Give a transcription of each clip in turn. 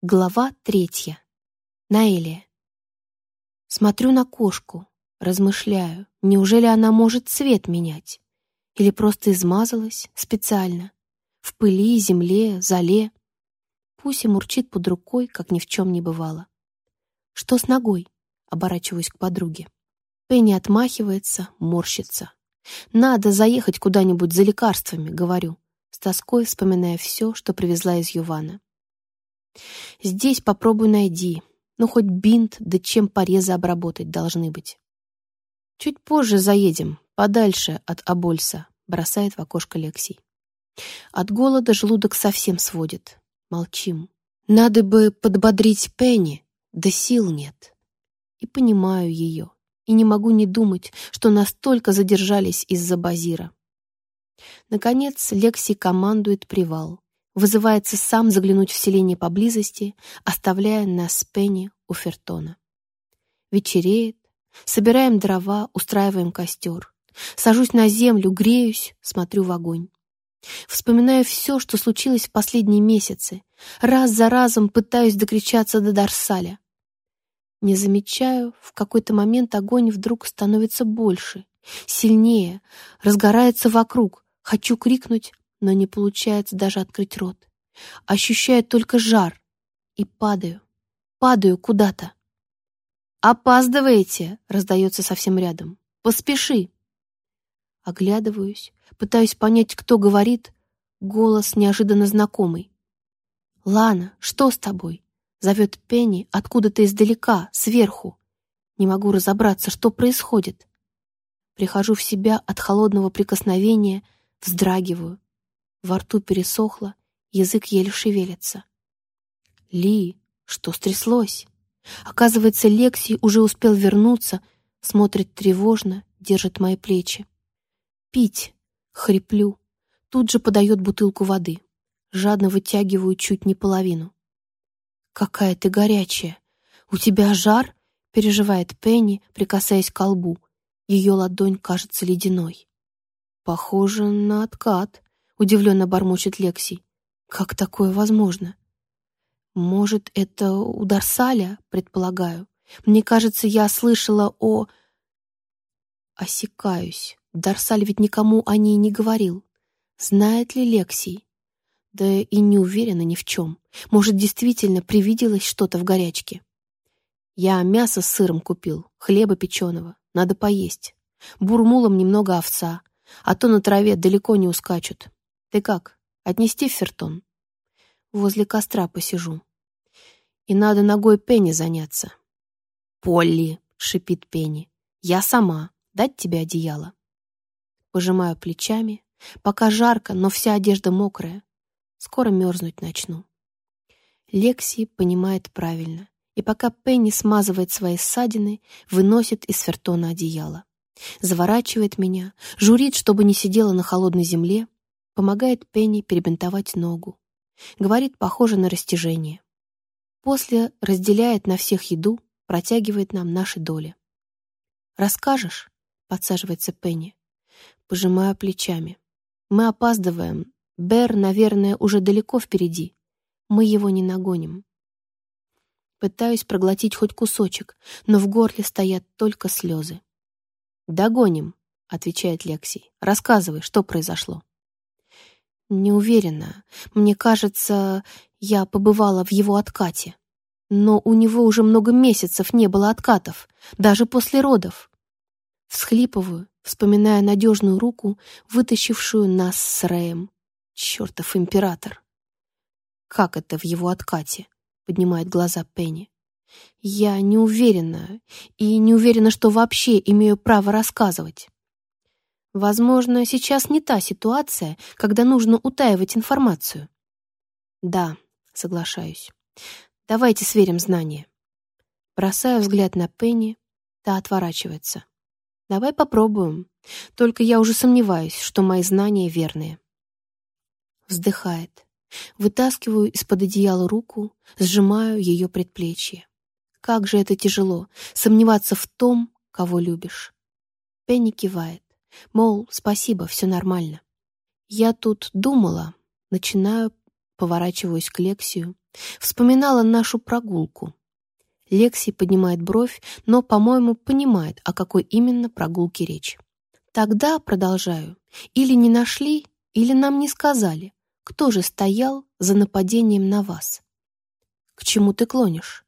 Глава третья. Наэлия. Смотрю на кошку, размышляю, неужели она может цвет менять? Или просто измазалась специально? В пыли, земле, зале. Пуся мурчит под рукой, как ни в чем не бывало. «Что с ногой?» — оборачиваюсь к подруге. Пенни отмахивается, морщится. «Надо заехать куда-нибудь за лекарствами», — говорю, с тоской вспоминая все, что привезла из Ювана. Здесь попробуй найди. Ну, хоть бинт, да чем порезы обработать должны быть. Чуть позже заедем, подальше от Абольса, бросает в окошко Лексий. От голода желудок совсем сводит. Молчим. Надо бы подбодрить Пенни, да сил нет. И понимаю ее, и не могу не думать, что настолько задержались из-за Базира. Наконец Лекси командует привал вызывается сам заглянуть в селение поблизости, оставляя нас с Пенни у Фертона. Вечереет, собираем дрова, устраиваем костер. Сажусь на землю, греюсь, смотрю в огонь. Вспоминаю все, что случилось в последние месяцы. Раз за разом пытаюсь докричаться до Дарсаля. Не замечаю, в какой-то момент огонь вдруг становится больше, сильнее, разгорается вокруг. Хочу крикнуть, но не получается даже открыть рот. Ощущаю только жар и падаю, падаю куда-то. «Опаздываете!» — раздается совсем рядом. «Поспеши!» Оглядываюсь, пытаюсь понять, кто говорит. Голос неожиданно знакомый. «Лана, что с тобой?» — зовет Пенни откуда-то издалека, сверху. Не могу разобраться, что происходит. Прихожу в себя от холодного прикосновения, вздрагиваю. Во рту пересохло, язык еле шевелится. «Ли, что стряслось?» Оказывается, Лекси уже успел вернуться, смотрит тревожно, держит мои плечи. «Пить!» — хриплю. Тут же подает бутылку воды. Жадно вытягиваю чуть не половину. «Какая ты горячая! У тебя жар?» — переживает Пенни, прикасаясь к колбу. Ее ладонь кажется ледяной. «Похоже на откат», Удивленно бормочет Лекси. Как такое возможно? Может, это удар Саля, предполагаю. Мне кажется, я слышала о... Осекаюсь. Дарсаль ведь никому о ней не говорил. Знает ли Лексий? Да и не уверена ни в чем. Может, действительно привиделось что-то в горячке. Я мясо с сыром купил, хлеба печеного. Надо поесть. Бурмулом немного овца, а то на траве далеко не ускачут. Ты как, отнести в фертон? Возле костра посижу. И надо ногой Пенни заняться. «Полли!» — шипит Пенни. «Я сама. Дать тебе одеяло?» Пожимаю плечами. Пока жарко, но вся одежда мокрая. Скоро мерзнуть начну. Лекси понимает правильно. И пока Пенни смазывает свои ссадины, выносит из фертона одеяло. Заворачивает меня, журит, чтобы не сидела на холодной земле, Помогает Пенни перебинтовать ногу. Говорит, похоже на растяжение. После разделяет на всех еду, протягивает нам наши доли. «Расскажешь?» — подсаживается Пенни. Пожимаю плечами. «Мы опаздываем. Бер, наверное, уже далеко впереди. Мы его не нагоним». Пытаюсь проглотить хоть кусочек, но в горле стоят только слезы. «Догоним», — отвечает Лексий. «Рассказывай, что произошло». Не уверена. Мне кажется, я побывала в его откате. Но у него уже много месяцев не было откатов, даже после родов. Всхлипываю, вспоминая надежную руку, вытащившую нас с Рэем. Чертов император. Как это в его откате? Поднимает глаза Пенни. Я не уверена, и не уверена, что вообще имею право рассказывать. Возможно, сейчас не та ситуация, когда нужно утаивать информацию. Да, соглашаюсь. Давайте сверим знания. Бросаю взгляд на Пенни, та отворачивается. Давай попробуем. Только я уже сомневаюсь, что мои знания верные. Вздыхает. Вытаскиваю из-под одеяла руку, сжимаю ее предплечье. Как же это тяжело — сомневаться в том, кого любишь. Пенни кивает. Мол, спасибо, все нормально. Я тут думала, начинаю, поворачиваюсь к Лексию. Вспоминала нашу прогулку. Лекси поднимает бровь, но, по-моему, понимает, о какой именно прогулке речь. Тогда, продолжаю, или не нашли, или нам не сказали, кто же стоял за нападением на вас. К чему ты клонишь?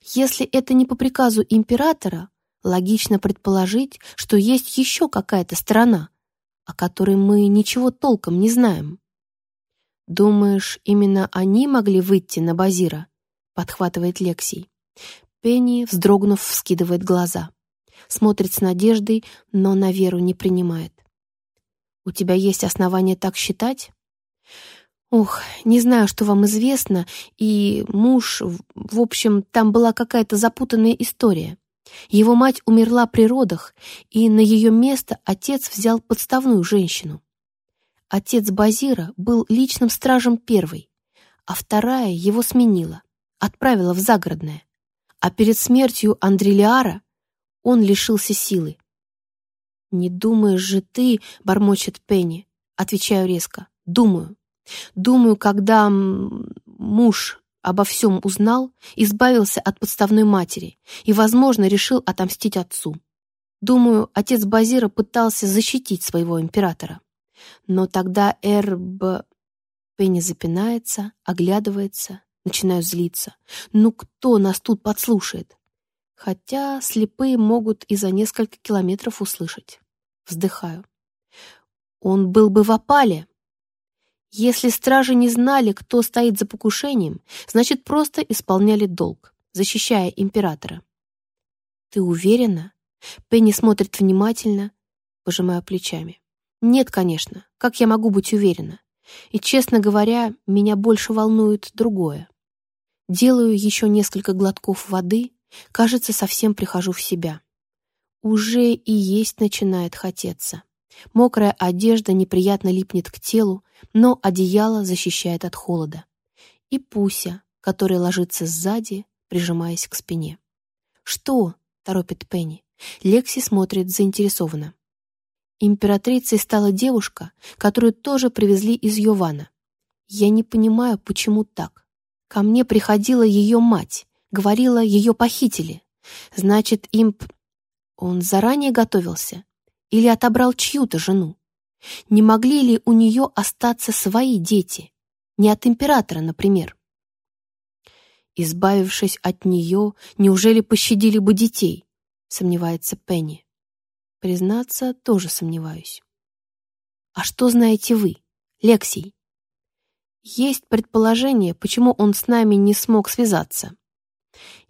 Если это не по приказу императора, логично предположить, что есть еще какая-то страна, о которой мы ничего толком не знаем. «Думаешь, именно они могли выйти на Базира?» — подхватывает Лексий. Пенни, вздрогнув, вскидывает глаза. Смотрит с надеждой, но на веру не принимает. «У тебя есть основания так считать?» «Ох, не знаю, что вам известно, и муж... В общем, там была какая-то запутанная история. Его мать умерла при родах, и на ее место отец взял подставную женщину. Отец Базира был личным стражем первой, а вторая его сменила, отправила в загородное. А перед смертью Андрелиара он лишился силы. «Не думаешь же ты, — бормочет Пенни, — отвечаю резко, — думаю. Думаю, когда муж обо всем узнал, избавился от подставной матери и, возможно, решил отомстить отцу. Думаю, отец Базира пытался защитить своего императора. Но тогда Эрб... Пенни запинается, оглядывается, начинаю злиться. Ну кто нас тут подслушает? Хотя слепые могут и за несколько километров услышать. Вздыхаю. Он был бы в опале. Если стражи не знали, кто стоит за покушением, значит, просто исполняли долг, защищая императора. Ты уверена? Пенни смотрит внимательно, пожимая плечами. Нет, конечно, как я могу быть уверена? И, честно говоря, меня больше волнует другое. Делаю еще несколько глотков воды, кажется, совсем прихожу в себя. Уже и есть начинает хотеться. Мокрая одежда неприятно липнет к телу, но одеяло защищает от холода. И Пуся, которая ложится сзади, прижимаясь к спине. «Что?» — торопит Пенни. Лекси смотрит заинтересованно. Императрицей стала девушка, которую тоже привезли из Йована. Я не понимаю, почему так. Ко мне приходила ее мать, говорила, ее похитили. Значит, имп... Он заранее готовился? Или отобрал чью-то жену? Не могли ли у нее остаться свои дети? Не от императора, например. Избавившись от нее, неужели пощадили бы детей? Сомневается Пенни. Признаться, тоже сомневаюсь. А что знаете вы, Лексий? Есть предположение, почему он с нами не смог связаться.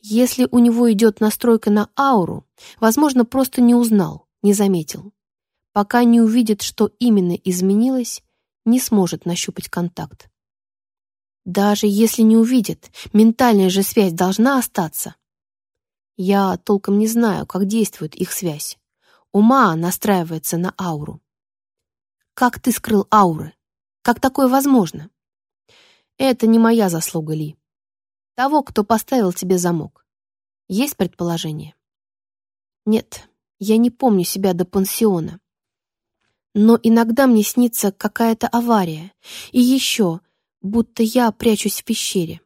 Если у него идет настройка на ауру, возможно, просто не узнал, не заметил. Пока не увидит, что именно изменилось, не сможет нащупать контакт. Даже если не увидит, ментальная же связь должна остаться. Я толком не знаю, как действует их связь. Ума настраивается на ауру. Как ты скрыл ауры? Как такое возможно? Это не моя заслуга, Ли. Того, кто поставил тебе замок. Есть предположение? Нет, я не помню себя до пансиона. Но иногда мне снится какая-то авария. И еще, будто я прячусь в пещере.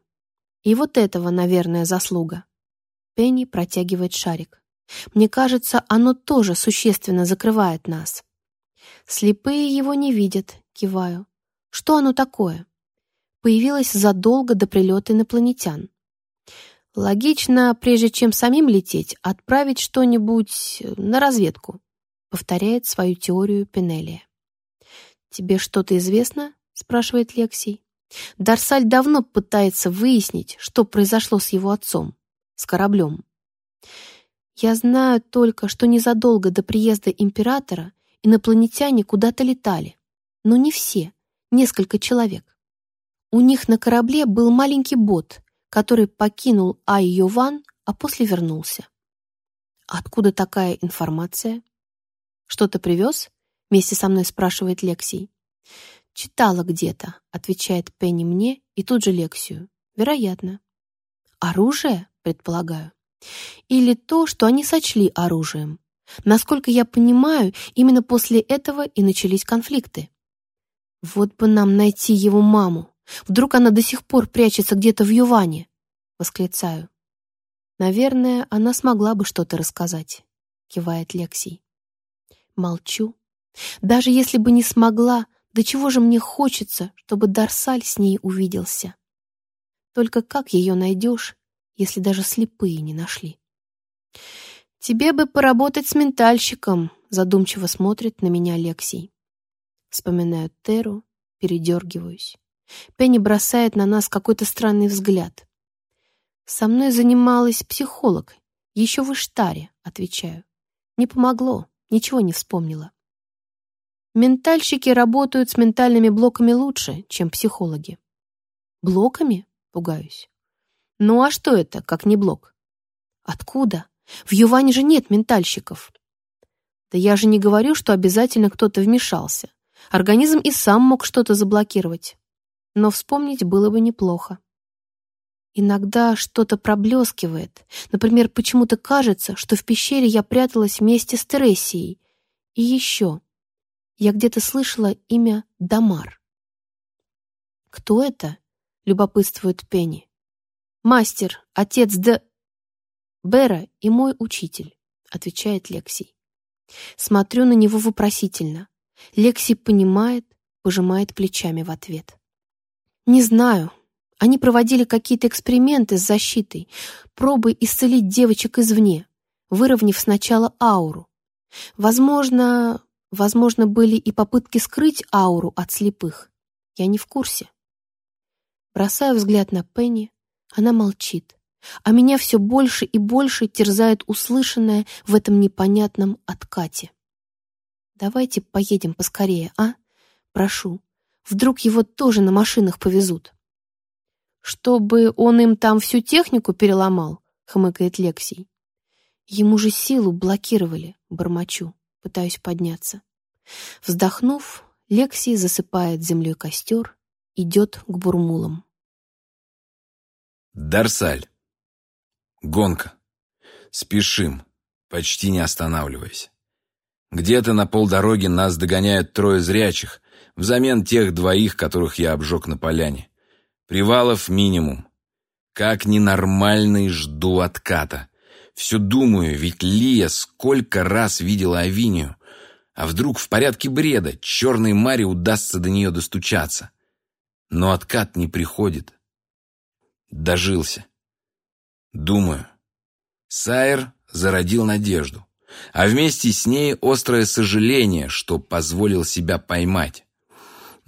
И вот этого, наверное, заслуга. Пенни протягивает шарик. Мне кажется, оно тоже существенно закрывает нас. Слепые его не видят, киваю. Что оно такое? Появилось задолго до прилета инопланетян. Логично, прежде чем самим лететь, отправить что-нибудь на разведку, повторяет свою теорию Пенелия. «Тебе что-то известно?» — спрашивает Лексий. Дарсаль давно пытается выяснить, что произошло с его отцом, с кораблем. Я знаю только, что незадолго до приезда императора инопланетяне куда-то летали. Но не все, несколько человек. У них на корабле был маленький бот, который покинул Ай-Йован, а после вернулся. Откуда такая информация? Что-то привез? Вместе со мной спрашивает Лексий. Читала где-то, отвечает Пенни мне и тут же Лексию. Вероятно. Оружие, предполагаю. Или то, что они сочли оружием. Насколько я понимаю, именно после этого и начались конфликты. Вот бы нам найти его маму, Вдруг она до сих пор прячется где-то в Юване? Восклицаю. Наверное, она смогла бы что-то рассказать, кивает Лексий. Молчу. Даже если бы не смогла, до чего же мне хочется, чтобы Дарсаль с ней увиделся? Только как ее найдешь, если даже слепые не нашли? «Тебе бы поработать с ментальщиком», — задумчиво смотрит на меня Алексей. Вспоминаю Теру, передергиваюсь. Пенни бросает на нас какой-то странный взгляд. «Со мной занималась психолог, еще в Иштаре», — отвечаю. «Не помогло, ничего не вспомнила». Ментальщики работают с ментальными блоками лучше, чем психологи. Блоками? Пугаюсь. Ну а что это, как не блок? Откуда? В Юване же нет ментальщиков. Да я же не говорю, что обязательно кто-то вмешался. Организм и сам мог что-то заблокировать. Но вспомнить было бы неплохо. Иногда что-то проблескивает. Например, почему-то кажется, что в пещере я пряталась вместе с Терессией. И еще. Я где-то слышала имя Дамар. «Кто это?» — любопытствует Пенни. «Мастер, отец Д...» «Бера и мой учитель», — отвечает Лексий. Смотрю на него вопросительно. Лекси понимает, пожимает плечами в ответ. «Не знаю. Они проводили какие-то эксперименты с защитой, пробы исцелить девочек извне, выровняв сначала ауру. Возможно, возможно, были и попытки скрыть ауру от слепых. Я не в курсе. Бросаю взгляд на Пенни, она молчит а меня все больше и больше терзает услышанное в этом непонятном откате. «Давайте поедем поскорее, а? Прошу. Вдруг его тоже на машинах повезут». «Чтобы он им там всю технику переломал?» — хмыкает Лексий. «Ему же силу блокировали», — бормочу, пытаюсь подняться. Вздохнув, Лексий засыпает землей костер, идет к бурмулам. Дарсаль. Гонка. Спешим, почти не останавливаясь. Где-то на полдороги нас догоняют трое зрячих, взамен тех двоих, которых я обжег на поляне. Привалов минимум. Как ненормальный жду отката. Все думаю, ведь Лия сколько раз видела Авинию. А вдруг в порядке бреда черной Маре удастся до нее достучаться. Но откат не приходит. Дожился. Думаю. Сайер зародил надежду, а вместе с ней острое сожаление, что позволил себя поймать.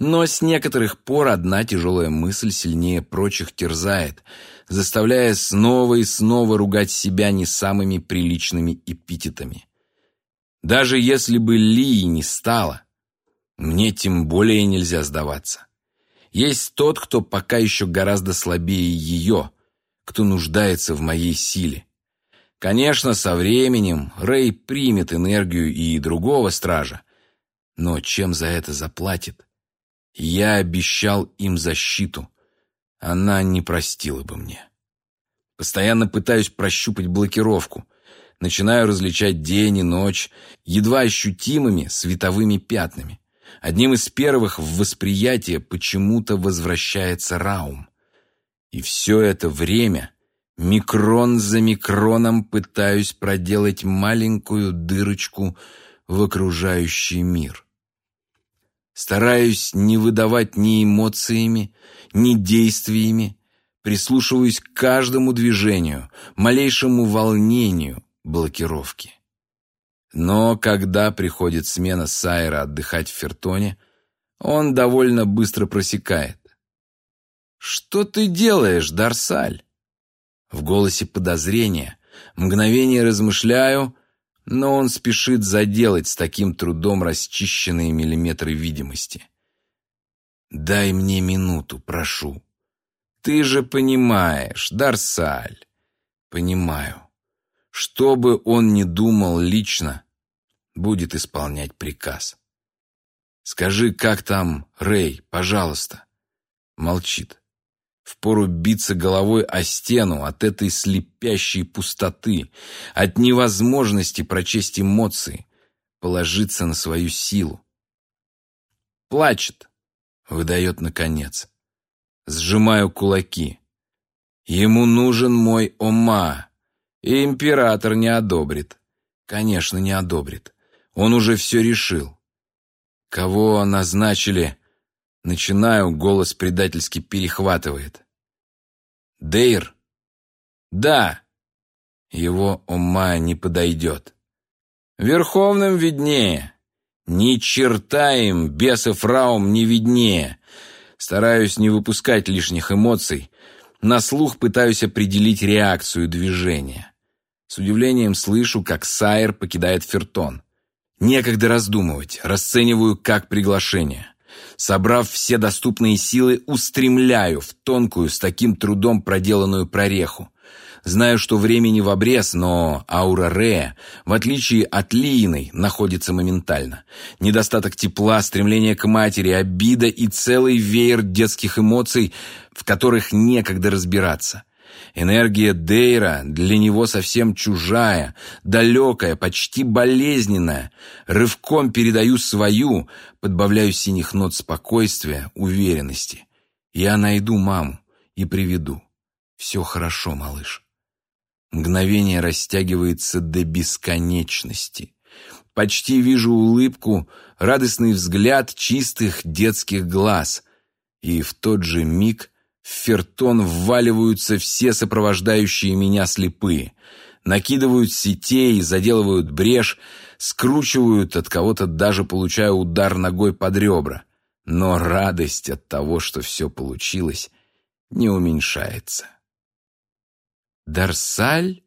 Но с некоторых пор одна тяжелая мысль сильнее прочих терзает, заставляя снова и снова ругать себя не самыми приличными эпитетами. Даже если бы Лии не стало, мне тем более нельзя сдаваться. Есть тот, кто пока еще гораздо слабее ее — кто нуждается в моей силе. Конечно, со временем Рэй примет энергию и другого стража, но чем за это заплатит? Я обещал им защиту. Она не простила бы мне. Постоянно пытаюсь прощупать блокировку. Начинаю различать день и ночь едва ощутимыми световыми пятнами. Одним из первых в восприятие почему-то возвращается Раум. И все это время, микрон за микроном, пытаюсь проделать маленькую дырочку в окружающий мир. Стараюсь не выдавать ни эмоциями, ни действиями, прислушиваюсь к каждому движению, малейшему волнению блокировки. Но когда приходит смена Сайра отдыхать в Фертоне, он довольно быстро просекает. «Что ты делаешь, Дарсаль?» В голосе подозрение. Мгновение размышляю, но он спешит заделать с таким трудом расчищенные миллиметры видимости. «Дай мне минуту, прошу. Ты же понимаешь, Дарсаль». «Понимаю. Что бы он ни думал лично, будет исполнять приказ. Скажи, как там Рэй, пожалуйста?» Молчит. Впору биться головой о стену от этой слепящей пустоты, от невозможности прочесть эмоции, положиться на свою силу. Плачет, выдает наконец. Сжимаю кулаки. Ему нужен мой Ома, и император не одобрит. Конечно, не одобрит. Он уже все решил. Кого назначили? Начинаю, голос предательски перехватывает. Дейр? Да. Его Ома не подойдет. Верховным виднее. Ни черта им, бесов раум, не виднее. Стараюсь не выпускать лишних эмоций. На слух пытаюсь определить реакцию движения. С удивлением слышу, как Сайер покидает Фертон. Некогда раздумывать, расцениваю как приглашение. Собрав все доступные силы, устремляю в тонкую, с таким трудом проделанную прореху. Знаю, что времени в обрез, но аура Рея, в отличие от Лииной, находится моментально. Недостаток тепла, стремление к матери, обида и целый веер детских эмоций, в которых некогда разбираться. Энергия Дейра для него совсем чужая, далекая, почти болезненная. Рывком передаю свою, подбавляю синих нот спокойствия, уверенности. Я найду маму и приведу. Все хорошо, малыш. Мгновение растягивается до бесконечности. Почти вижу улыбку, радостный взгляд чистых детских глаз. И в тот же миг в фертон вваливаются все сопровождающие меня слепые. Накидывают сетей, заделывают брешь, скручивают, от кого-то даже получая удар ногой под ребра. Но радость от того, что все получилось, не уменьшается. Дарсаль?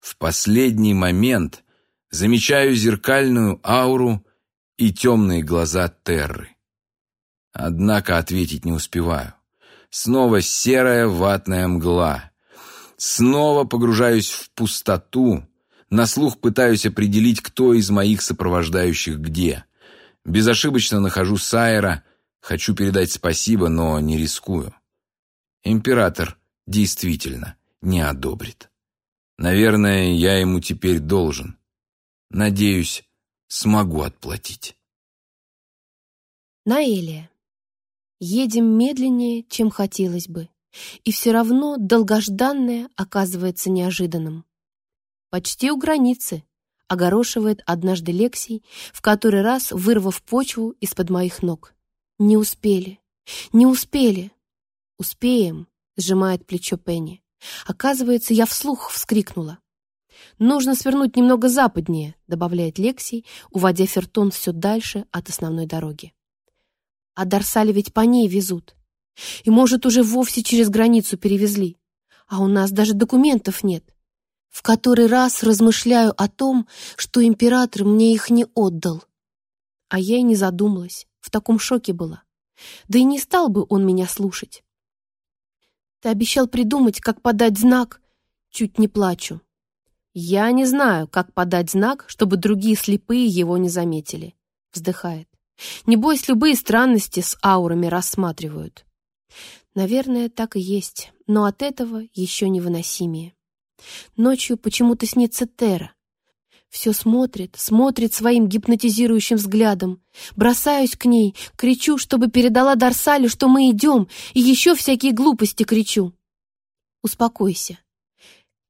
В последний момент замечаю зеркальную ауру и темные глаза Терры. Однако ответить не успеваю. Снова серая ватная мгла. Снова погружаюсь в пустоту. На слух пытаюсь определить, кто из моих сопровождающих где. Безошибочно нахожу Сайера. Хочу передать спасибо, но не рискую. Император действительно не одобрит. Наверное, я ему теперь должен. Надеюсь, смогу отплатить. Наэлия. Едем медленнее, чем хотелось бы, и все равно долгожданное оказывается неожиданным. Почти у границы, огорошивает однажды Лексий, в который раз вырвав почву из-под моих ног. Не успели, не успели. Успеем, сжимает плечо Пенни. Оказывается, я вслух вскрикнула. «Нужно свернуть немного западнее», — добавляет Лексий, уводя Фертон все дальше от основной дороги. «А Дарсали ведь по ней везут. И, может, уже вовсе через границу перевезли. А у нас даже документов нет. В который раз размышляю о том, что император мне их не отдал. А я и не задумалась, в таком шоке была. Да и не стал бы он меня слушать. Ты обещал придумать, как подать знак. Чуть не плачу. Я не знаю, как подать знак, чтобы другие слепые его не заметили. Вздыхает. Небось, любые странности с аурами рассматривают. Наверное, так и есть, но от этого еще невыносимее. Ночью почему-то снится Тера. Все смотрит, смотрит своим гипнотизирующим взглядом. Бросаюсь к ней, кричу, чтобы передала Дарсалю, что мы идем, и еще всякие глупости кричу. Успокойся.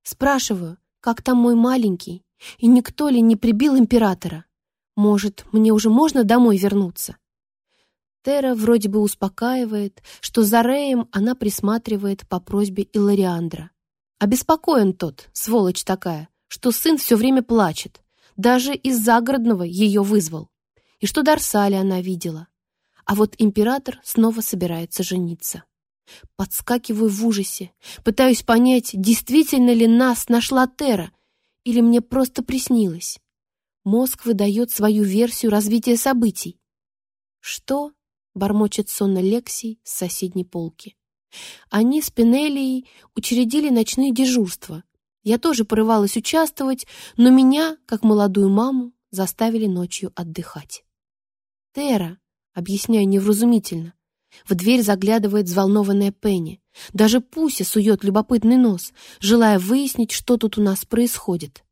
Спрашиваю, как там мой маленький, и никто ли не прибил императора? Может, мне уже можно домой вернуться? Тера вроде бы успокаивает, что за Реем она присматривает по просьбе Илариандра. Обеспокоен тот, сволочь такая, что сын все время плачет. Даже из загородного ее вызвал. И что Дарсали она видела. А вот император снова собирается жениться. Подскакиваю в ужасе, пытаюсь понять, действительно ли нас нашла Тера, или мне просто приснилось. Мозг выдает свою версию развития событий. «Что?» — бормочет сонно Лексий с соседней полки. Они с Пенелией учредили ночные дежурства, я тоже порывалась участвовать, но меня, как молодую маму, заставили ночью отдыхать. «Тера», — объясняю невразумительно, в дверь заглядывает взволнованная Пенни. Даже Пуся сует любопытный нос, желая выяснить, что тут у нас происходит.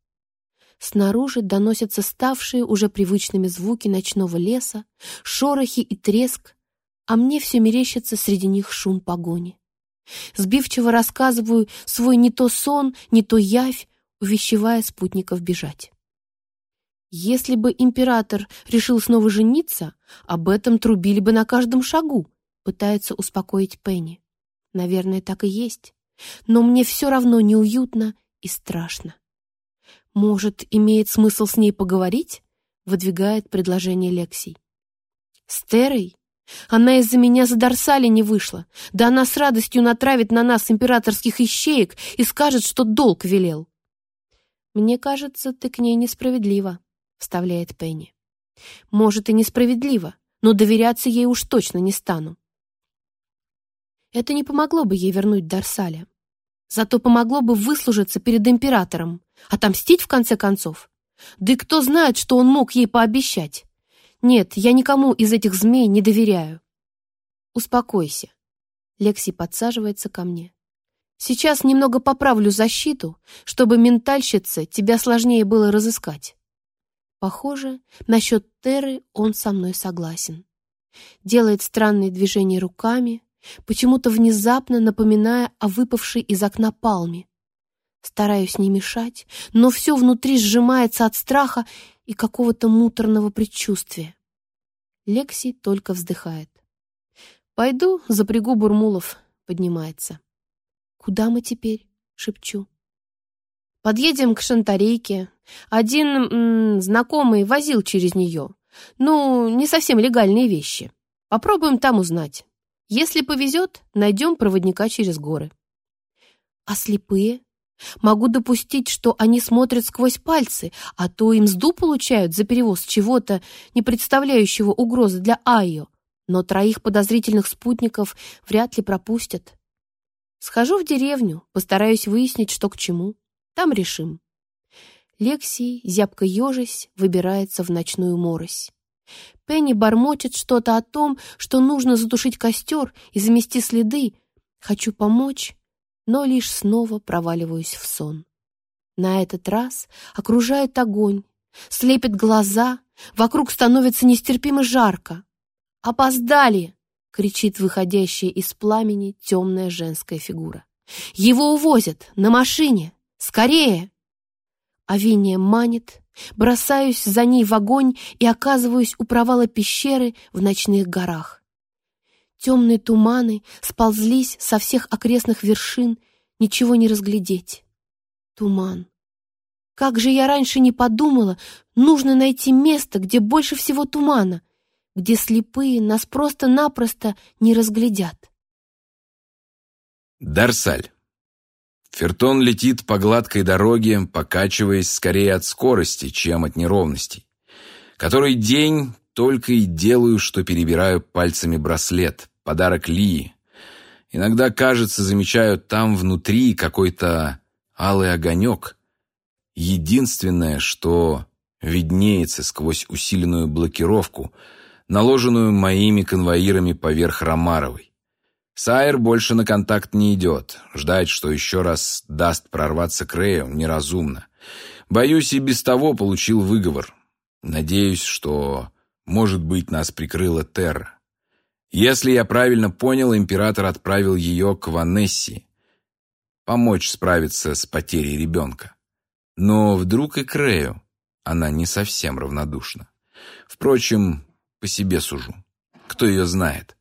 Снаружи доносятся ставшие уже привычными звуки ночного леса, шорохи и треск, а мне все мерещится среди них шум погони. Сбивчиво рассказываю свой не то сон, не то явь, увещевая спутников бежать. Если бы император решил снова жениться, об этом трубили бы на каждом шагу, пытается успокоить Пенни. Наверное, так и есть. Но мне все равно неуютно и страшно. Может, имеет смысл с ней поговорить? Выдвигает предложение Лексий. С Терой? Она из-за меня за Дарсали не вышла. Да она с радостью натравит на нас императорских ищеек и скажет, что долг велел. «Мне кажется, ты к ней несправедлива», — вставляет Пенни. «Может, и несправедливо, но доверяться ей уж точно не стану». Это не помогло бы ей вернуть Дарсаля. Зато помогло бы выслужиться перед императором, отомстить в конце концов. Да и кто знает, что он мог ей пообещать. Нет, я никому из этих змей не доверяю. Успокойся. Лекси подсаживается ко мне. Сейчас немного поправлю защиту, чтобы ментальщице тебя сложнее было разыскать. Похоже, насчет Терры он со мной согласен. Делает странные движения руками, почему-то внезапно напоминая о выпавшей из окна палме. Стараюсь не мешать, но все внутри сжимается от страха и какого-то муторного предчувствия. Лекси только вздыхает. «Пойду запрягу Бурмулов», — поднимается. «Куда мы теперь?» — шепчу. «Подъедем к Шантарейке. Один м -м, знакомый возил через нее. Ну, не совсем легальные вещи. Попробуем там узнать. Если повезет, найдем проводника через горы». «А слепые?» Могу допустить, что они смотрят сквозь пальцы, а то им сду получают за перевоз чего-то, не представляющего угрозы для Айо. Но троих подозрительных спутников вряд ли пропустят. Схожу в деревню, постараюсь выяснить, что к чему. Там решим. Лексий, зябко ежась, выбирается в ночную морось. Пенни бормочет что-то о том, что нужно затушить костер и замести следы. Хочу помочь, но лишь снова проваливаюсь в сон. На этот раз окружает огонь, слепит глаза, вокруг становится нестерпимо жарко. «Опоздали!» — кричит выходящая из пламени темная женская фигура. «Его увозят! На машине! Скорее!» Авиния манит, бросаюсь за ней в огонь и оказываюсь у провала пещеры в ночных горах. Темные туманы сползлись со всех окрестных вершин, ничего не разглядеть. Туман. Как же я раньше не подумала, нужно найти место, где больше всего тумана, где слепые нас просто-напросто не разглядят. Дарсаль. Фертон летит по гладкой дороге, покачиваясь скорее от скорости, чем от неровностей. Который день только и делаю, что перебираю пальцами браслет, подарок Лии. Иногда, кажется, замечаю там внутри какой-то алый огонек. Единственное, что виднеется сквозь усиленную блокировку, наложенную моими конвоирами поверх Ромаровой. Сайер больше на контакт не идет. Ждать, что еще раз даст прорваться к Рэю, неразумно. Боюсь, и без того получил выговор. Надеюсь, что может быть, нас прикрыла Терра. Если я правильно понял, император отправил ее к Ванесси, помочь справиться с потерей ребенка. Но вдруг и Крею она не совсем равнодушна. Впрочем, по себе сужу. Кто ее знает?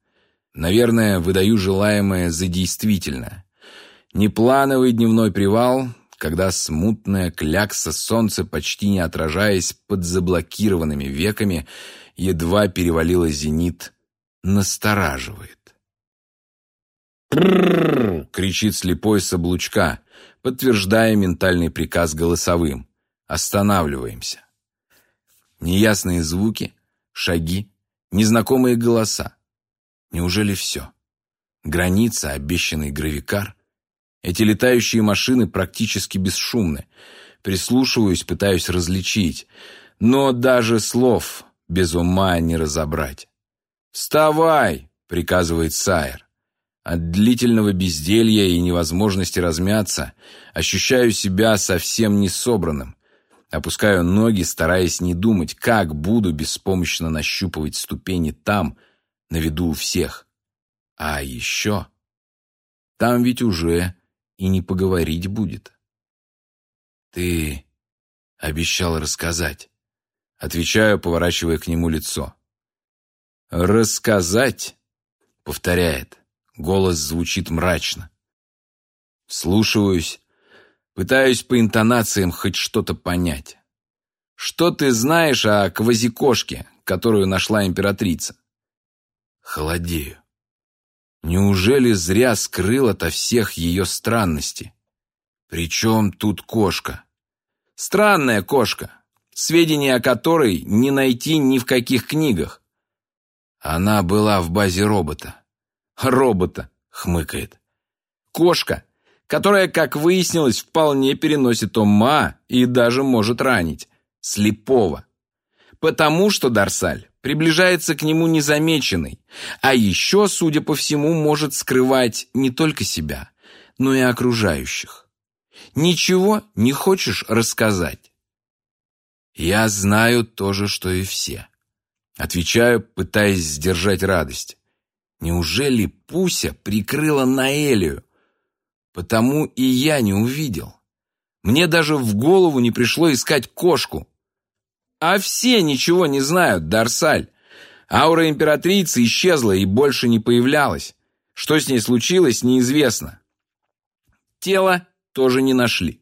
Наверное, выдаю желаемое за действительное. Неплановый дневной привал, когда смутная клякса солнца, почти не отражаясь под заблокированными веками, едва перевалила зенит, настораживает. Кричит слепой с облучка, подтверждая ментальный приказ голосовым. «Останавливаемся». Неясные звуки, шаги, незнакомые голоса. Неужели все? Граница, обещанный гравикар. Эти летающие машины практически бесшумны. Прислушиваюсь, пытаюсь различить. Но даже слов без ума не разобрать. «Вставай!» — приказывает Сайер. От длительного безделья и невозможности размяться ощущаю себя совсем не собранным. Опускаю ноги, стараясь не думать, как буду беспомощно нащупывать ступени там, на виду у всех. А еще там ведь уже и не поговорить будет. Ты обещал рассказать. Отвечаю, поворачивая к нему лицо. «Рассказать?» — повторяет. Голос звучит мрачно. Слушаюсь, пытаюсь по интонациям хоть что-то понять. Что ты знаешь о квазикошке, которую нашла императрица? Холодею. Неужели зря скрыл ото всех ее странности? Причем тут кошка? Странная кошка, сведения о которой не найти ни в каких книгах. Она была в базе робота. Робота, хмыкает. Кошка, которая, как выяснилось, вполне переносит ума и даже может ранить. Слепого. Потому что Дарсаль приближается к нему незамеченный, а еще, судя по всему, может скрывать не только себя, но и окружающих. Ничего не хочешь рассказать? Я знаю то же, что и все. Отвечаю, пытаясь сдержать радость. Неужели Пуся прикрыла Наэлию? Потому и я не увидел. Мне даже в голову не пришло искать кошку. А все ничего не знают, Дарсаль. Аура императрицы исчезла и больше не появлялась. Что с ней случилось, неизвестно. Тело тоже не нашли.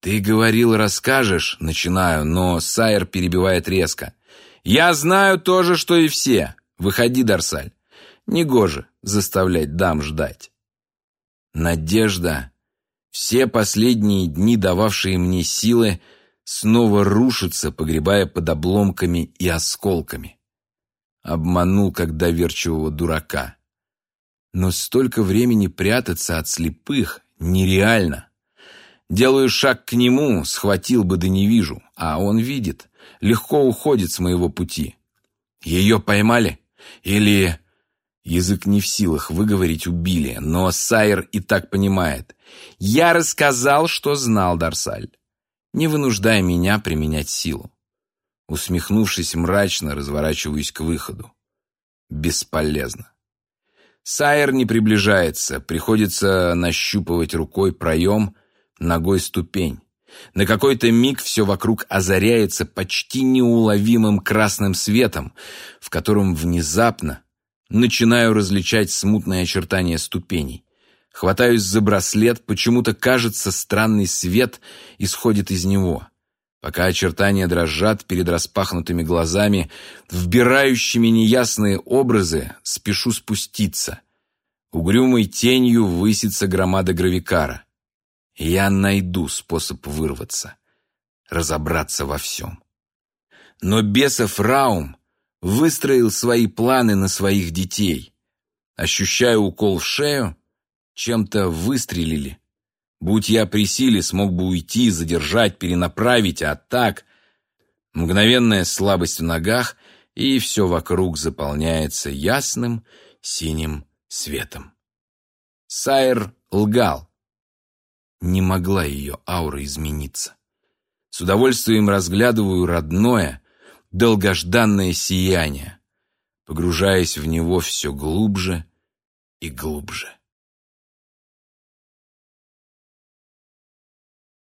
«Ты говорил, расскажешь», — начинаю, но Сайер перебивает резко. «Я знаю то же, что и все. Выходи, Дарсаль. Негоже заставлять дам ждать». Надежда, все последние дни дававшие мне силы, снова рушится, погребая под обломками и осколками. Обманул, как доверчивого дурака. Но столько времени прятаться от слепых нереально. Делаю шаг к нему, схватил бы, да не вижу. А он видит, легко уходит с моего пути. Ее поймали? Или... Язык не в силах выговорить убили, но Сайер и так понимает. Я рассказал, что знал Дарсаль. Не вынуждай меня применять силу. Усмехнувшись мрачно, разворачиваюсь к выходу. Бесполезно. Сайер не приближается, приходится нащупывать рукой проем, ногой ступень. На какой-то миг все вокруг озаряется почти неуловимым красным светом, в котором внезапно начинаю различать смутные очертания ступеней. Хватаюсь за браслет, почему-то кажется, странный свет исходит из него. Пока очертания дрожат перед распахнутыми глазами, вбирающими неясные образы, спешу спуститься. Угрюмой тенью высится громада гравикара. Я найду способ вырваться, разобраться во всем. Но бесов Раум выстроил свои планы на своих детей. Ощущаю укол в шею, чем-то выстрелили. Будь я при силе, смог бы уйти, задержать, перенаправить, а так... Мгновенная слабость в ногах, и все вокруг заполняется ясным синим светом. Сайр лгал не могла ее аура измениться. С удовольствием разглядываю родное, долгожданное сияние, погружаясь в него все глубже и глубже.